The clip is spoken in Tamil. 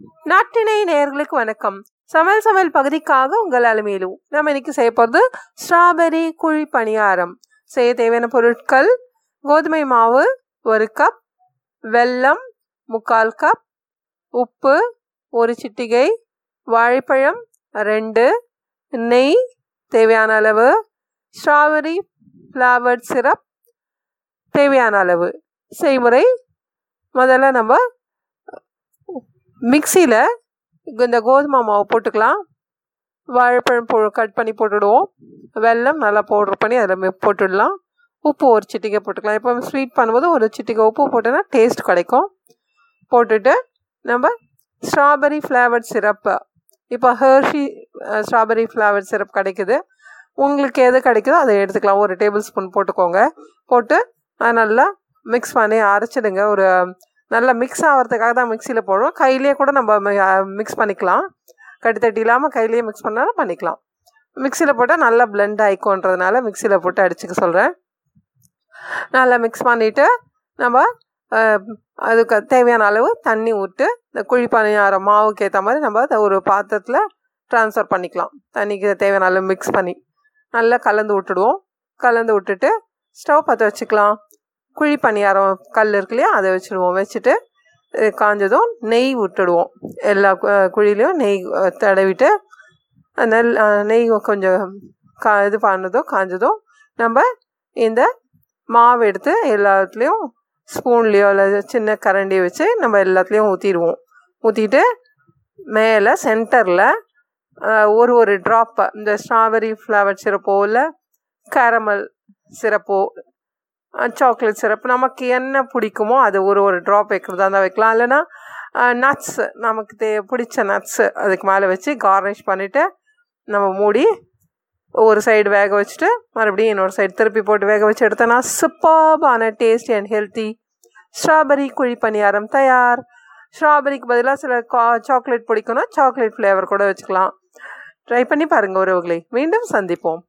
நாட்டினை நேர்களுக்கு வணக்கம். சமையல் சமையல் பகுதிக்காக உங்கள் அலுமையிலு. நம்ம இன்னைக்கு செய்ய போகிறது ஸ்ட்ராபெரி குழி பணியாரம். செய்ய தேவையான பொருட்கள் கோதுமை மாவு ஒரு கப் வெல்லம் முக்கால் கப் உப்பு ஒரு சிட்டிகை வாழைப்பழம் ரெண்டு நெய் தேவையான அளவு ஸ்ட்ராபெரி ஃப்ளவர்ட் சிரப் தேவையான அளவு. செய்முறை முதல்ல நம்ம மிக்சியில் இந்த கோதுமை மாவு போட்டுக்கலாம். வாழைப்பழம் போ கட் பண்ணி போட்டுடுவோம். வெல்லம் நல்லா பவுட்ரு பண்ணி அதில் போட்டுடலாம். உப்பு ஒரு சிட்டிக்கை போட்டுக்கலாம். இப்போ ஸ்வீட் பண்ணும்போது ஒரு சிட்டிக்கை உப்பு போட்டோன்னா டேஸ்ட் கிடைக்கும். போட்டுட்டு நம்ம ஸ்ட்ராபெரி ஃப்ளேவர்ட் சிரப்பு இப்போ ஹர்ஷி ஸ்ட்ராபெரி ஃப்ளேவர்ட் சிரப் கிடைக்குது. உங்களுக்கு எது கிடைக்குதோ அதை எடுத்துக்கலாம். ஒரு டேபிள் ஸ்பூன் போட்டுக்கோங்க. போட்டு நல்லா மிக்ஸ் பண்ணி அரைச்சிடுங்க. ஒரு நல்லா மிக்ஸ் ஆகிறதுக்காக தான் மிக்சியில் போடுறோம். கையிலேயே கூட நம்ம மிக்ஸ் பண்ணிக்கலாம். கட்டி இல்லாமல் கையிலேயே மிக்ஸ் பண்ணாலும் பண்ணிக்கலாம். மிக்சியில் போட்டால் நல்லா பிளெண்ட் ஆயிக்கோன்றதுனால மிக்சியில் போட்டு அடிச்சுக்க சொல்கிறேன் நல்லா மிக்ஸ் பண்ணிவிட்டு நம்ம அதுக்கு தேவையான அளவு தண்ணி விட்டு இந்த குழி பணியாரம் மாவுக்கு ஏற்ற மாதிரி நம்ம அதை ஒரு பாத்திரத்தில் ட்ரான்ஸ்ஃபர் பண்ணிக்கலாம். தண்ணிக்கு தேவையான அளவு மிக்ஸ் பண்ணி. நல்லா கலந்து விட்டுடுவோம். கலந்து விட்டுட்டு ஸ்டவ் பற்ற வச்சுக்கலாம். குழி பணியாரம் கல் இருக்கு இல்லையா அதை வச்சுடுவோம் வச்சுட்டு காஞ்சதும் நெய் விட்டுடுவோம். எல்லா குழிலையும் நெய் தடவிட்டு நெல் நெய் கொஞ்சம் கா இது பண்ணதும் காஞ்சதும் நம்ம இந்த மாவு எடுத்து எல்லாத்துலேயும் ஸ்பூன்லேயோ இல்லை சின்ன கரண்டி வச்சு நம்ம எல்லாத்துலேயும் ஊற்றிடுவோம் ஊற்றிட்டு மேலே சென்டரில் ஒரு ஒரு ட்ராப்பை இந்த ஸ்ட்ராபெரி ஃப்ளவர் சிரப்போ இல்லை கேரமல் சிரப்போ சாக்லேட் சிரப் நமக்கு என்ன பிடிக்குமோ அது ஒரு ஒரு ட்ராப் வைக்கிறதா இருந்தால் வைக்கலாம். இல்லைன்னா நட்ஸு நமக்கு தே பிடிச்ச நட்ஸு அதுக்கு மேலே வச்சு கார்னிஷ் பண்ணிவிட்டு நம்ம மூடி ஒரு சைடு வேக வச்சுட்டு மறுபடியும் இன்னொரு சைடு திருப்பி போட்டு வேக வச்சு எடுத்தோன்னா சூப்பர்பான டேஸ்டி அண்ட் ஹெல்த்தி ஸ்ட்ராபெரி குழி பணியாரம் தயார். ஸ்ட்ராபெரிக்கு பதிலாக சில கா சாக்லேட் பிடிக்குன்னா சாக்லேட் ஃப்ளேவர் கூட வச்சுக்கலாம். ட்ரை பண்ணி பாருங்கள் உறவுகளை. மீண்டும் சந்திப்போம்.